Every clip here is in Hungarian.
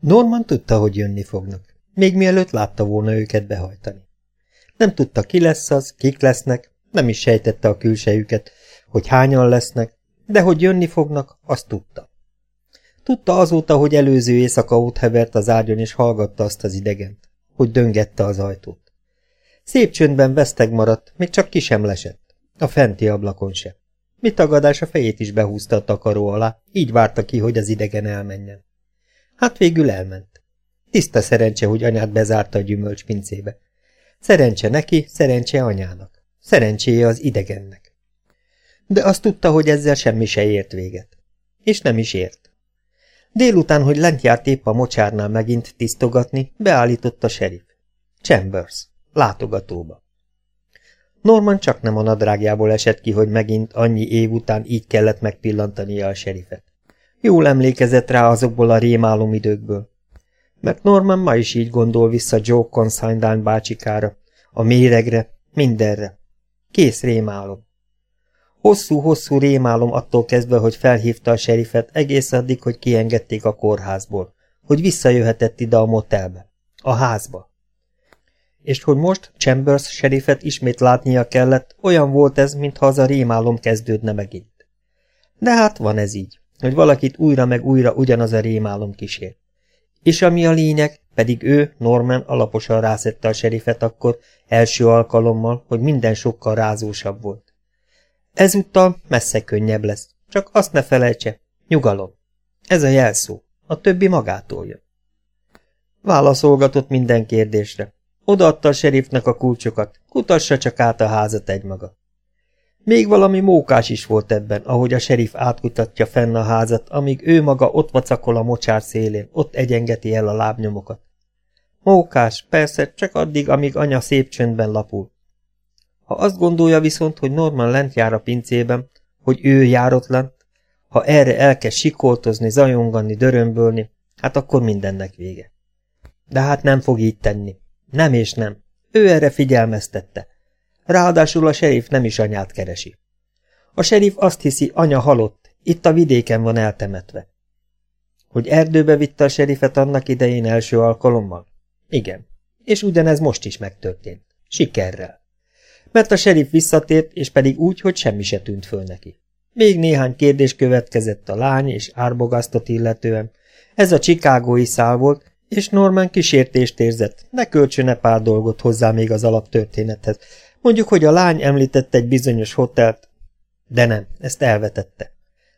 Norman tudta, hogy jönni fognak, még mielőtt látta volna őket behajtani. Nem tudta, ki lesz az, kik lesznek, nem is sejtette a külsejüket, hogy hányan lesznek, de hogy jönni fognak, azt tudta. Tudta azóta, hogy előző éjszaka ott hevert az ágyon, és hallgatta azt az idegent, hogy döngette az ajtót. Szép csöndben veszteg maradt, még csak ki sem lesett, a fenti ablakon se. Mi tagadás a fejét is behúzta a takaró alá, így várta ki, hogy az idegen elmenjen. Hát végül elment. Tiszta szerencse, hogy anyát bezárta a gyümölcspincébe. Szerencse neki, szerencse anyának. Szerencséje az idegennek. De azt tudta, hogy ezzel semmi se ért véget. És nem is ért. Délután, hogy lent járt épp a mocsárnál megint tisztogatni, beállított a serif. Chambers, látogatóba. Norman csak nem a nadrágjából esett ki, hogy megint annyi év után így kellett megpillantania a serifet. Jól emlékezett rá azokból a rémálom időkből. Mert Norman ma is így gondol vissza Joe Consignine bácsikára, a méregre, mindenre. Kész rémálom. Hosszú-hosszú rémálom attól kezdve, hogy felhívta a serifet egész addig, hogy kiengedték a kórházból, hogy visszajöhetett ide a motelbe, a házba. És hogy most Chambers serifet ismét látnia kellett, olyan volt ez, mintha az a rémálom kezdődne megint. De hát van ez így, hogy valakit újra meg újra ugyanaz a rémálom kísér. És ami a lényeg, pedig ő, Norman alaposan rászette a serifet akkor, első alkalommal, hogy minden sokkal rázósabb volt. Ezúttal messze könnyebb lesz, csak azt ne felejtse, nyugalom. Ez a jelszó, a többi magától jön. Válaszolgatott minden kérdésre. Odaadta a serifnek a kulcsokat, kutassa csak át a házat egymaga. Még valami mókás is volt ebben, ahogy a serif átkutatja fenn a házat, amíg ő maga ott vacakol a mocsár szélén, ott egyengeti el a lábnyomokat. Mókás, persze, csak addig, amíg anya szép csöndben lapul. Ha azt gondolja viszont, hogy Norman lent jár a pincében, hogy ő járott ha erre elkezd sikoltozni, zajongani, dörömbölni, hát akkor mindennek vége. De hát nem fog így tenni. Nem és nem. Ő erre figyelmeztette. Ráadásul a serif nem is anyát keresi. A serif azt hiszi, anya halott, itt a vidéken van eltemetve. Hogy erdőbe vitte a serifet annak idején első alkalommal? Igen. És ugyanez most is megtörtént. Sikerrel. Mert a serif visszatért, és pedig úgy, hogy semmi se tűnt föl neki. Még néhány kérdés következett a lány és árbogasztot illetően. Ez a csikágói szál volt, és Norman kísértést érzett, ne kölcsöne pár dolgot hozzá még az alaptörténethez, Mondjuk, hogy a lány említette egy bizonyos hotelt, de nem, ezt elvetette.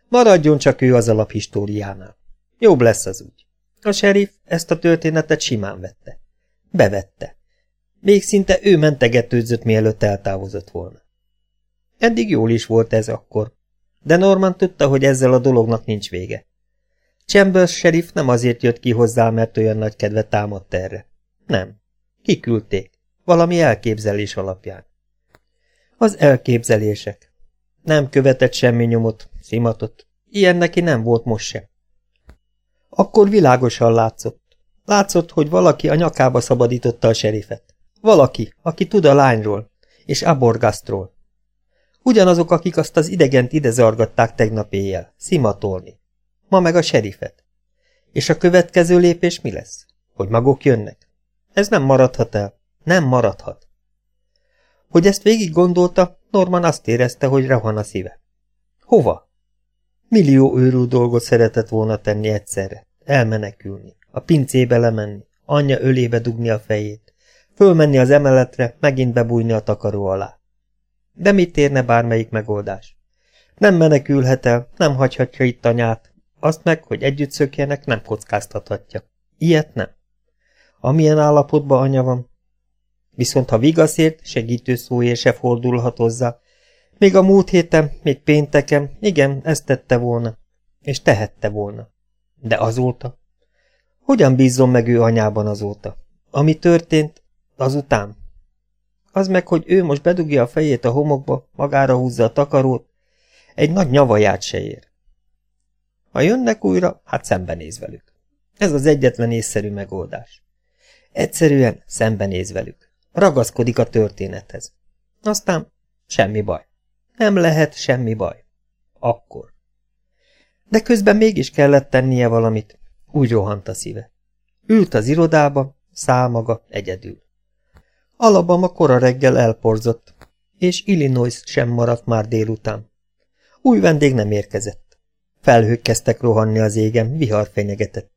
Maradjon csak ő az alaphistóriánál. Jobb lesz az úgy. A sheriff ezt a történetet simán vette. Bevette. Még szinte ő mentegetődzött, mielőtt eltávozott volna. Eddig jól is volt ez akkor, de Norman tudta, hogy ezzel a dolognak nincs vége. Chambers sheriff nem azért jött ki hozzá, mert olyan nagy kedve támadt erre. Nem. Kiküldték. Valami elképzelés alapján. Az elképzelések. Nem követett semmi nyomot, szimatot. Ilyen neki nem volt most sem. Akkor világosan látszott. Látszott, hogy valaki a nyakába szabadította a serifet. Valaki, aki tud a lányról, és Aborgastról. Ugyanazok, akik azt az idegent ide zargatták tegnap éjjel, szimatolni. Ma meg a serifet. És a következő lépés mi lesz? Hogy maguk jönnek? Ez nem maradhat el. Nem maradhat. Hogy ezt végig gondolta, Norman azt érezte, hogy rohan a szíve. Hova? Millió őrül dolgot szeretett volna tenni egyszerre. Elmenekülni, a pincébe lemenni, anyja ölébe dugni a fejét, fölmenni az emeletre, megint bebújni a takaró alá. De mit érne bármelyik megoldás? Nem menekülhet el, nem hagyhatja itt anyát, azt meg, hogy együtt szökjenek, nem kockáztathatja. Ilyet nem. Amilyen állapotban anya van, Viszont ha vigaszért, segítő szóért se fordulhat hozzá. Még a múlt héten, még pénteken, igen, ezt tette volna. És tehette volna. De azóta? Hogyan bízzon meg ő anyában azóta? Ami történt, azután? Az meg, hogy ő most bedugja a fejét a homokba, magára húzza a takarót, egy nagy nyavaját se ér. Ha jönnek újra, hát szembenéz velük. Ez az egyetlen észszerű megoldás. Egyszerűen szembenéz velük. Ragaszkodik a történethez. Aztán semmi baj. Nem lehet semmi baj. Akkor. De közben mégis kellett tennie valamit. Úgy rohant a szíve. Ült az irodába, szálmaga, egyedül. Alabama kora reggel elporzott, és Illinois sem maradt már délután. Új vendég nem érkezett. Felhők kezdtek rohanni az égen, vihar fenyegetett.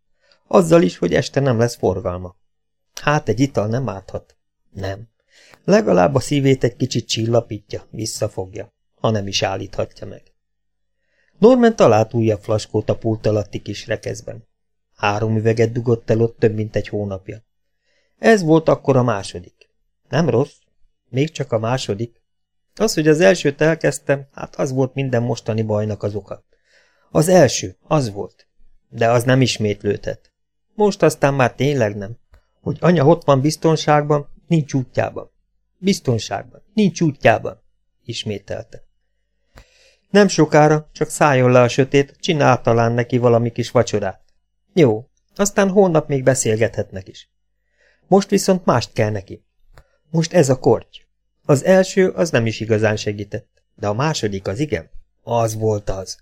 Azzal is, hogy este nem lesz forgalma. Hát egy ital nem áthat. Nem. Legalább a szívét egy kicsit csillapítja, visszafogja, ha nem is állíthatja meg. Norman talált újabb flaskót a pult alatti kis rekeszben. Három üveget dugott el ott több mint egy hónapja. Ez volt akkor a második. Nem rossz, még csak a második. Az, hogy az elsőt elkezdtem, hát az volt minden mostani bajnak az oka. Az első, az volt. De az nem ismétlődhet. Most aztán már tényleg nem. Hogy anya ott van biztonságban, nincs útjában. Biztonságban, nincs útjában, ismételte. Nem sokára, csak szálljon le a sötét, csinál talán neki valami kis vacsorát. Jó, aztán holnap még beszélgethetnek is. Most viszont mást kell neki. Most ez a korty. Az első az nem is igazán segített, de a második az igen. Az volt az.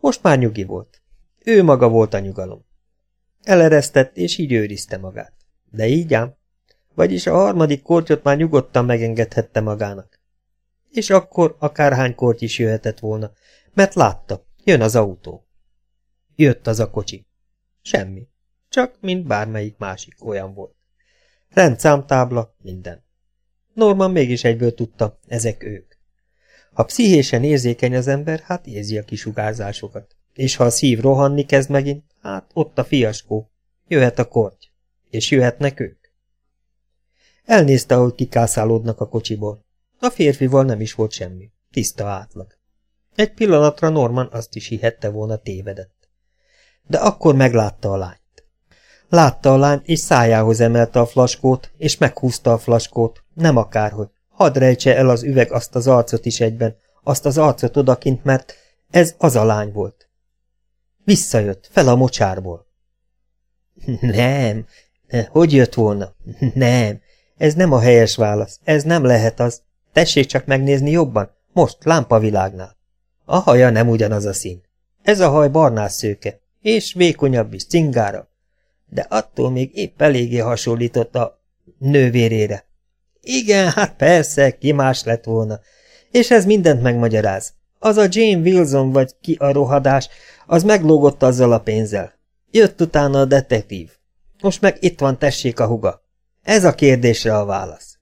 Most már nyugi volt. Ő maga volt a nyugalom. Eleresztett, és így őrizte magát. De így ám. Vagyis a harmadik kortyot már nyugodtan megengedhette magának. És akkor akárhány kort is jöhetett volna, mert látta, jön az autó. Jött az a kocsi. Semmi. Csak, mint bármelyik másik olyan volt. Rendszámtábla, minden. Norman mégis egyből tudta, ezek ők. Ha pszichésen érzékeny az ember, hát érzi a kisugárzásokat. És ha a szív rohanni kezd megint, hát ott a fiaskó. Jöhet a korty. És jöhetnek ők. Elnézte, ahogy kikászálódnak a kocsiból. A férfival nem is volt semmi. Tiszta átlag. Egy pillanatra Norman azt is hihette volna tévedett. De akkor meglátta a lányt. Látta a lányt, és szájához emelte a flaskót, és meghúzta a flaskót, nem akárhogy. Hadd rejtse el az üveg azt az arcot is egyben, azt az arcot odakint, mert ez az a lány volt. Visszajött, fel a mocsárból. Nem, hogy jött volna? Nem, ez nem a helyes válasz, ez nem lehet az. Tessék csak megnézni jobban, most, lámpavilágnál. A haja nem ugyanaz a szín. Ez a haj barnás szőke, és vékonyabb is, cingára. De attól még épp eléggé hasonlított a nővérére. Igen, hát persze, ki más lett volna. És ez mindent megmagyaráz. Az a Jane Wilson vagy ki a rohadás, az meglógott azzal a pénzzel. Jött utána a detektív. Most meg itt van tessék a huga. Ez a kérdésre a válasz.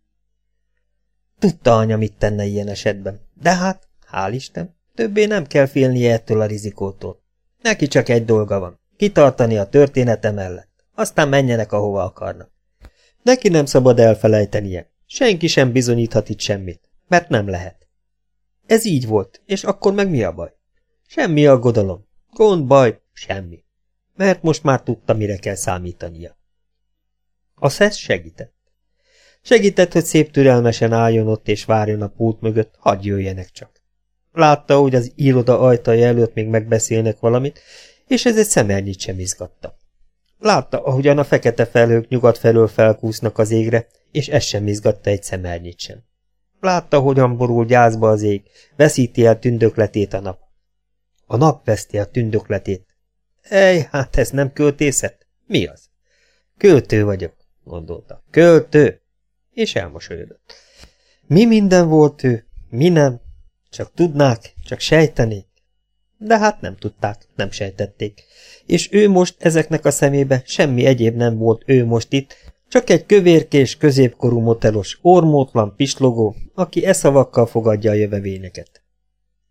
Tudta anya, mit tenne ilyen esetben, de hát, hál' Isten, többé nem kell félnie ettől a rizikótól. Neki csak egy dolga van, kitartani a története mellett, aztán menjenek, ahova akarnak. Neki nem szabad elfelejtenie, senki sem bizonyíthat itt semmit, mert nem lehet. Ez így volt, és akkor meg mi a baj? Semmi aggodalom, gond, baj, semmi. Mert most már tudta, mire kell számítania. A szesz segített. Segített, hogy szép türelmesen álljon ott és várjon a pult mögött, hadd jöjjenek csak. Látta, hogy az iroda ajtaja előtt még megbeszélnek valamit, és ez egy szemelnyit sem izgatta. Látta, ahogyan a fekete felhők nyugat felől felkúsznak az égre, és ez sem izgatta egy szemelnyit sem. Látta, hogyan borul gyászba az ég, veszíti el tündökletét a nap. A nap veszti a tündökletét. Ej, hát ez nem költészet? Mi az? Költő vagyok gondolta. Költő! És elmosolyodott. Mi minden volt ő, mi nem? Csak tudnák, csak sejtenék. De hát nem tudták, nem sejtették. És ő most ezeknek a szemébe semmi egyéb nem volt ő most itt, csak egy kövérkés, középkorú motelos, ormótlan, pislogó, aki eszavakkal fogadja a jövevényeket.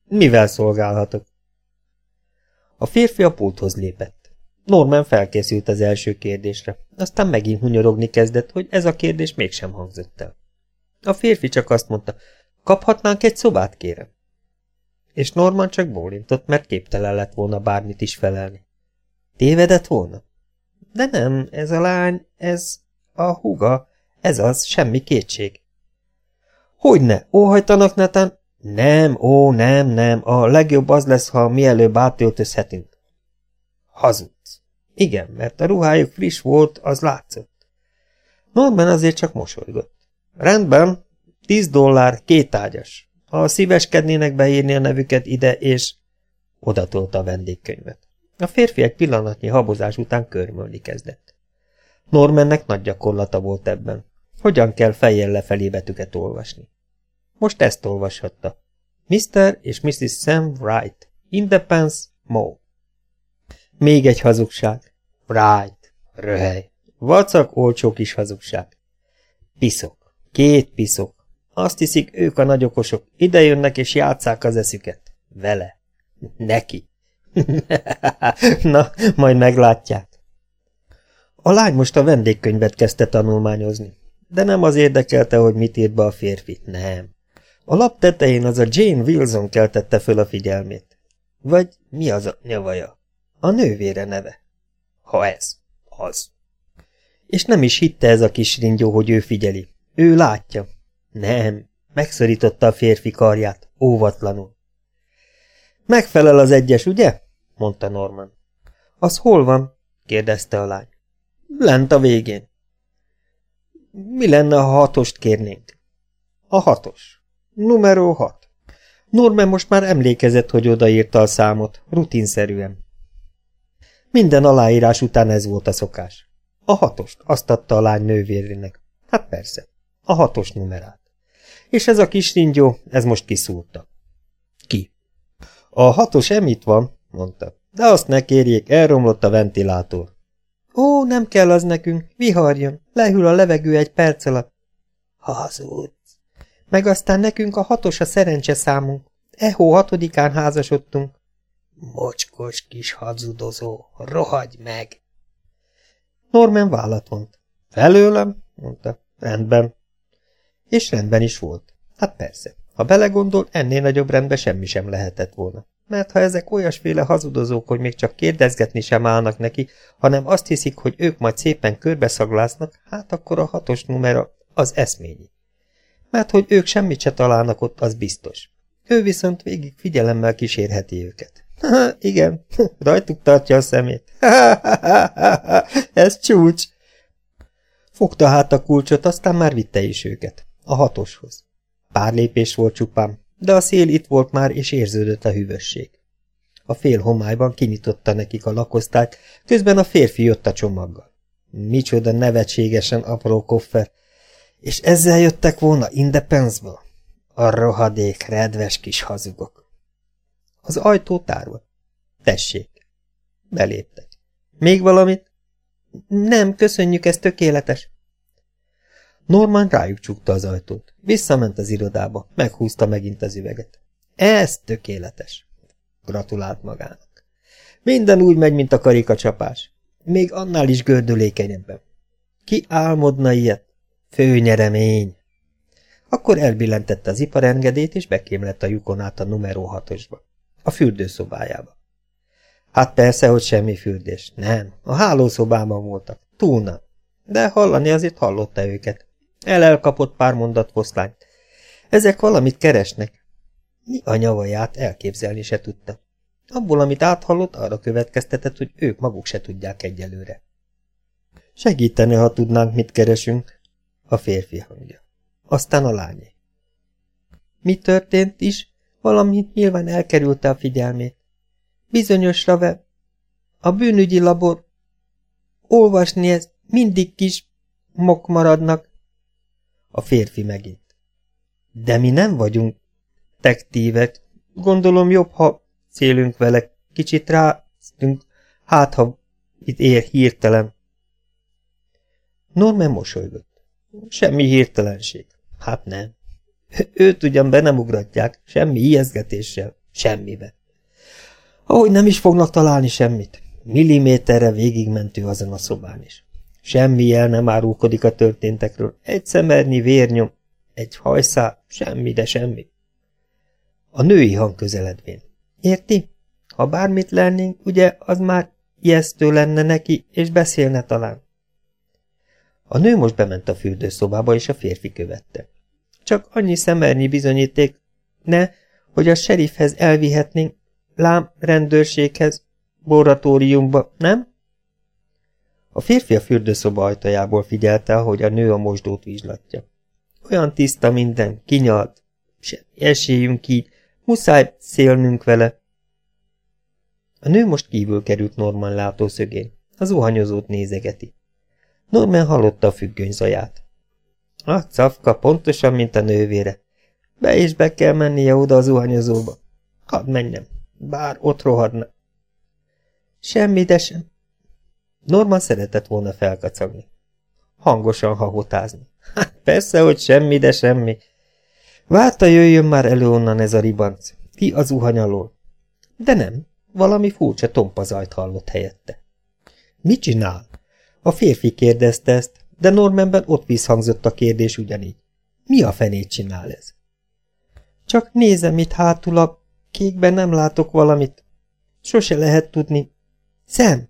Mivel szolgálhatok? A férfi a pulthoz lépett. Norman felkészült az első kérdésre, aztán megint hunyorogni kezdett, hogy ez a kérdés mégsem hangzott el. A férfi csak azt mondta, kaphatnánk egy szobát, kérem? És Norman csak bólintott, mert képtelen lett volna bármit is felelni. Tévedett volna? De nem, ez a lány, ez a huga, ez az, semmi kétség. Hogyne, óhajtanak neten? Nem, ó, nem, nem, a legjobb az lesz, ha mielőbb átöltözhetünk. Hazudsz. Igen, mert a ruhájuk friss volt, az látszott. Norman azért csak mosolygott. Rendben, tíz dollár, két ágyas. Ha szíveskednének beírni a nevüket ide, és... Odatolta a vendégkönyvet. A férfi egy pillanatnyi habozás után körmölni kezdett. Normannek nagy gyakorlata volt ebben. Hogyan kell fejjel lefelé betűket olvasni. Most ezt olvashatta. Mr. és Mrs. Sam Wright. Independence, Mo. Még egy hazugság. Wright. Röhely. Vacak, olcsó kis hazugság. Piszok. Két piszok. Azt hiszik, ők a nagyokosok. Ide jönnek és játszák az eszüket. Vele. Neki. Na, majd meglátják. A lány most a vendégkönyvet kezdte tanulmányozni, de nem az érdekelte, hogy mit írt be a férfi, nem. A lap tetején az a Jane Wilson keltette föl a figyelmét. Vagy mi az a nyavaja? A nővére neve. Ha ez, az. És nem is hitte ez a kis ringyó, hogy ő figyeli. Ő látja. Nem, megszorította a férfi karját, óvatlanul. Megfelel az egyes, ugye? mondta Norman. Az hol van? kérdezte a lány. Lent a végén. Mi lenne, ha hatost kérnénk? A hatos. Numero hat. Norman most már emlékezett, hogy odaírta a számot, rutinszerűen. Minden aláírás után ez volt a szokás. A hatost, azt adta a lány nővérének. Hát persze, a hatos numerát. És ez a kis ringyó, ez most kiszúrta. Ki? A hatos emit van, mondta. De azt ne kérjék, elromlott a ventilátor. Ó, nem kell az nekünk, viharjon, lehűl a levegő egy perc alatt. Hazudsz. Meg aztán nekünk a hatos a szerencse számunk. Ehó hatodikán házasodtunk. Mocskos kis hazudozó, rohagy meg! Norman vállat vont. Felőlem? mondta. Rendben. És rendben is volt. Hát persze, ha belegondol, ennél nagyobb rendben semmi sem lehetett volna mert ha ezek olyasféle hazudozók, hogy még csak kérdezgetni sem állnak neki, hanem azt hiszik, hogy ők majd szépen körbeszaglásznak, hát akkor a hatos numera az eszményi. Mert hogy ők semmit se találnak ott, az biztos. Ő viszont végig figyelemmel kísérheti őket. Igen, rajtuk tartja a szemét. ez csúcs. Fogta hát a kulcsot, aztán már vitte is őket. A hatoshoz. Pár lépés volt csupán, de a szél itt volt már, és érződött a hűvösség. A fél homályban kinyitotta nekik a lakosztályt, közben a férfi jött a csomaggal. Micsoda nevetségesen apró koffer. És ezzel jöttek volna Independence-ből? A rohadék, redves kis hazugok. Az ajtó tárva. Tessék. Beléptek. Még valamit? Nem, köszönjük, ez tökéletes. Norman rájuk csukta az ajtót. Visszament az irodába, meghúzta megint az üveget. Ez tökéletes. Gratulált magának. Minden úgy megy, mint a karikacsapás. Még annál is gördülékenyebben. Ki álmodna ilyet? Főnyeremény. Akkor elbillentette az iparengedét, és bekémlett a lyukon át a numero hatosba. A fürdőszobájába. Hát persze, hogy semmi fürdés. Nem, a hálószobában voltak. Túlna. De hallani azért hallotta őket. El-elkapott pár mondat foszlányt. Ezek valamit keresnek. Mi a nyavaját elképzelni se tudta. Abból, amit áthallott, arra következtetett, hogy ők maguk se tudják egyelőre. Segítene, ha tudnánk, mit keresünk, a férfi hangja. Aztán a lányé. Mi történt is? Valamit nyilván elkerülte a figyelmét. Bizonyosra ve... A bűnügyi labor... Olvasni ez mindig kis mok maradnak. A férfi megint. De mi nem vagyunk tektívek. Gondolom jobb, ha célünk vele. Kicsit ráztünk, hát ha itt ér hirtelen. Norman mosolygott. Semmi hirtelenség. Hát nem. Őt ugyan be nem ugratják, semmi ijeszgetéssel, semmibe. Ahogy nem is fognak találni semmit. Milliméterre végigmentő azon a szobán is. Semmi jel nem árulkodik a történtekről. Egy szemernyi vérnyom, egy hajszál, semmi, de semmi. A női hang közeledvén. Érti? Ha bármit lennénk, ugye az már ijesztő lenne neki, és beszélne talán. A nő most bement a fürdőszobába, és a férfi követte. Csak annyi szemernyi bizonyíték, ne, hogy a serifhez elvihetnénk, lám rendőrséghez, boratóriumba, nem? A férfi a fürdőszoba ajtajából figyelte, hogy a nő a mosdót vizslatja. Olyan tiszta minden, kinyalt. Semmi esélyünk így, muszáj szélnünk vele. A nő most kívül került Norman látószögén. Az zuhanyozót nézegeti. Norman hallotta a függöny zaját. A cafka pontosan, mint a nővére. Be is be kell mennie oda az zuhanyozóba. Hadd menjem, bár ott rohadna. Semmi, de sem. Norman szeretett volna felkacagni. Hangosan hahotázni. Persze, hogy semmi, de semmi. Várta jöjjön már elő onnan ez a ribanc. Ki az zuhany alól. De nem, valami furcsa tompazajt hallott helyette. Mit csinál? A férfi kérdezte ezt, de Normanben ott visszhangzott a kérdés ugyanígy. Mi a fenét csinál ez? Csak nézem itt hátul a kékben nem látok valamit. Sose lehet tudni. Szem!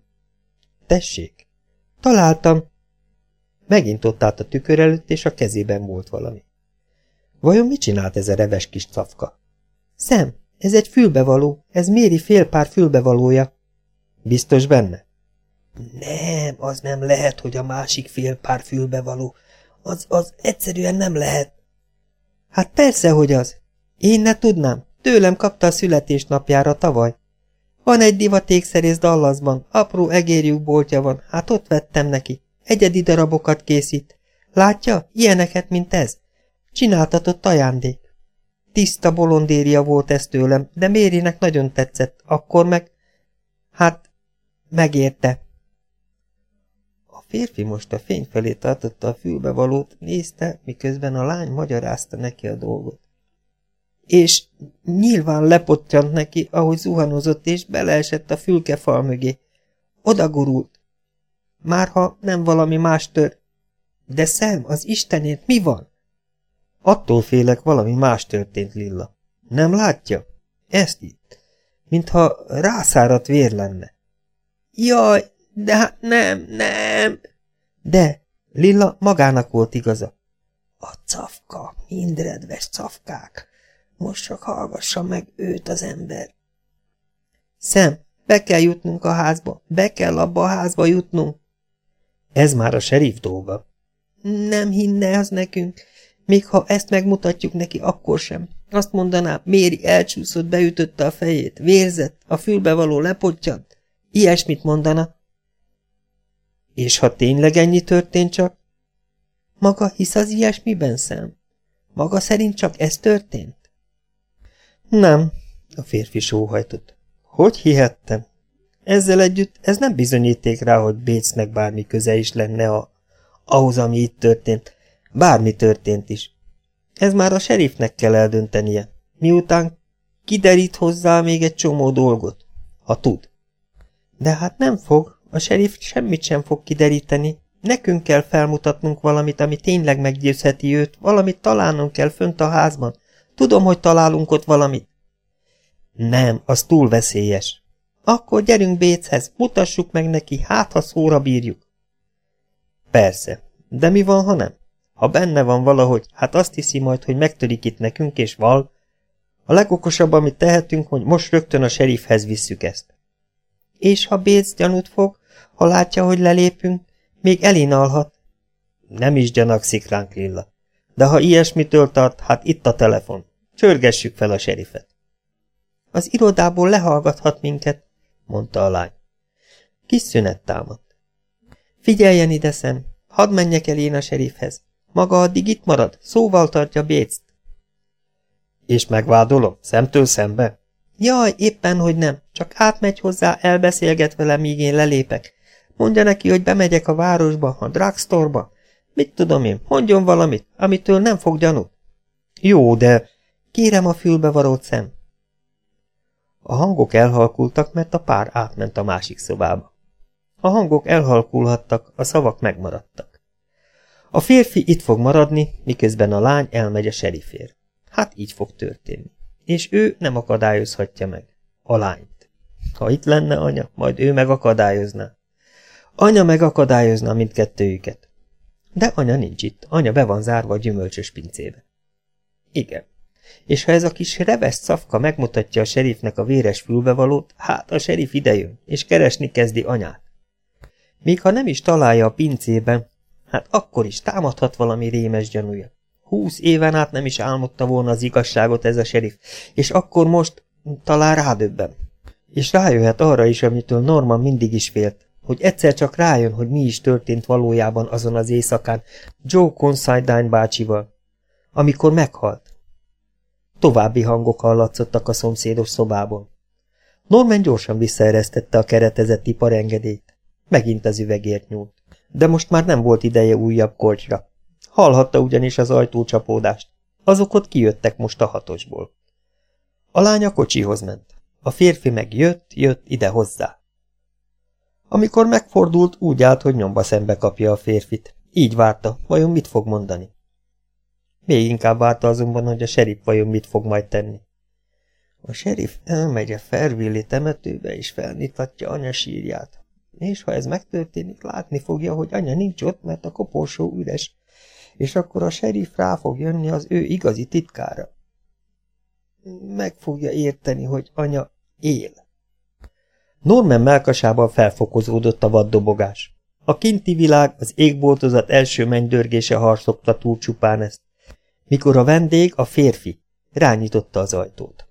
Tessék! Találtam! Megint ott állt a tükör előtt, és a kezében volt valami. Vajon mit csinált ez a reves kis cafka? Szem, ez egy fülbevaló, ez Méri félpár fülbevalója. Biztos benne? Nem, az nem lehet, hogy a másik félpár fülbevaló. Az, az egyszerűen nem lehet. Hát persze, hogy az. Én ne tudnám. Tőlem kapta a születésnapjára tavaly. Van egy divatékszerész Dallasban, apró egérjük boltja van, hát ott vettem neki. Egyedi darabokat készít. Látja, ilyeneket, mint ez. Csináltatott ajándék. Tiszta bolondéria volt ez tőlem, de Mérinek nagyon tetszett, akkor meg... Hát, megérte. Férfi most a fény felé tartotta a fülbevalót, nézte, miközben a lány magyarázta neki a dolgot. És nyilván lepottyant neki, ahogy zuhanozott, és beleesett a fülkefal mögé. Oda gurult. Márha nem valami más tör. De szem, az Istenért mi van? Attól félek, valami más történt, Lilla. Nem látja? Ezt itt. Mintha rászáradt vér lenne. Jaj, de hát nem, nem. De, Lilla magának volt igaza. A cafka, mindredves cafkák. Most csak hallgassa meg őt az ember. Szem, be kell jutnunk a házba, be kell abba a házba jutnunk. Ez már a serif dolga. Nem hinne az nekünk. Még ha ezt megmutatjuk neki, akkor sem. Azt mondaná, Méri elcsúszott, beütötte a fejét, vérzett, a fülbe való lepottyant. Ilyesmit mondana. És ha tényleg ennyi történt csak? Maga hisz az ilyesmiben, szem? Maga szerint csak ez történt? Nem, a férfi sóhajtott. Hogy hihettem? Ezzel együtt ez nem bizonyíték rá, hogy Bécnek bármi köze is lenne a, ahhoz, ami itt történt. Bármi történt is. Ez már a serifnek kell eldöntenie, miután kiderít hozzá még egy csomó dolgot, ha tud. De hát nem fog, a serif semmit sem fog kideríteni. Nekünk kell felmutatnunk valamit, ami tényleg meggyőzheti őt, valamit találnunk kell fönt a házban. Tudom, hogy találunk ott valamit. Nem, az túl veszélyes. Akkor gyerünk Béchez, mutassuk meg neki, hát ha szóra bírjuk. Persze, de mi van, ha nem? Ha benne van valahogy, hát azt hiszi majd, hogy megtörik itt nekünk, és val. A legokosabb, amit tehetünk, hogy most rögtön a serifhez visszük ezt. És ha Béc gyanút fog, ha látja, hogy lelépünk, még elinalhat. Nem is gyanakszik ránk, Lilla. De ha ilyesmitől tart, hát itt a telefon. Csörgessük fel a serifet. Az irodából lehallgathat minket, mondta a lány. Kis szünet támadt. Figyeljen ide, szem, hadd menjek el én a serifhez. Maga addig itt marad, szóval tartja Béczt. És megvádolom, szemtől szembe? Jaj, éppen, hogy nem. Csak átmegy hozzá, elbeszélget vele, míg én lelépek. Mondja neki, hogy bemegyek a városba, a drugstore-ba. Mit tudom én, mondjon valamit, amitől nem fog gyanút. Jó, de... Kérem a fülbevarót szem. A hangok elhalkultak, mert a pár átment a másik szobába. A hangok elhalkulhattak, a szavak megmaradtak. A férfi itt fog maradni, miközben a lány elmegy a serifér. Hát így fog történni. És ő nem akadályozhatja meg. A lányt. Ha itt lenne anya, majd ő megakadályozná. Anya megakadályozna mindkettőjüket. De anya nincs itt, anya be van zárva a gyümölcsös pincébe. Igen. És ha ez a kis reves szafka megmutatja a serifnek a véres fülbevalót, hát a serif idejön, és keresni kezdi anyát. Még ha nem is találja a pincében, hát akkor is támadhat valami rémes gyanúja. Húsz éven át nem is álmodta volna az igazságot ez a serif, és akkor most talán rádöbben. És rájöhet arra is, amitől Norman mindig is félt, hogy egyszer csak rájön, hogy mi is történt valójában azon az éjszakán Joe Considine bácsival, amikor meghalt. További hangok hallatszottak a szomszédos szobában. Norman gyorsan visszaeresztette a keretezett iparengedélyt. Megint az üvegért nyúlt. De most már nem volt ideje újabb kortyra. Hallhatta ugyanis az ajtócsapódást. Azok ott kijöttek most a hatosból. A lány a kocsihoz ment. A férfi meg jött, jött ide hozzá. Amikor megfordult, úgy állt, hogy nyomba szembe kapja a férfit. Így várta, vajon mit fog mondani. Még inkább várta azonban, hogy a serif vajon mit fog majd tenni. A serif elmegy a Fervilli temetőbe, és felnyithatja anya sírját. És ha ez megtörténik, látni fogja, hogy anya nincs ott, mert a koporsó üres, és akkor a serif rá fog jönni az ő igazi titkára. Meg fogja érteni, hogy anya él. Norman melkasában felfokozódott a vaddobogás. A kinti világ, az égboltozat első mennydörgése harszokta túl csupán ezt, mikor a vendég, a férfi, rányitotta az ajtót.